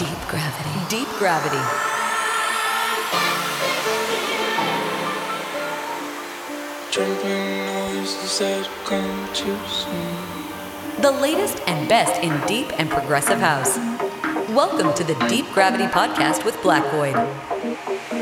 Deep gravity. Deep gravity. Trembling noises that come too soon. The latest and best in deep and progressive house. Welcome to the Deep Gravity Podcast with Black Void.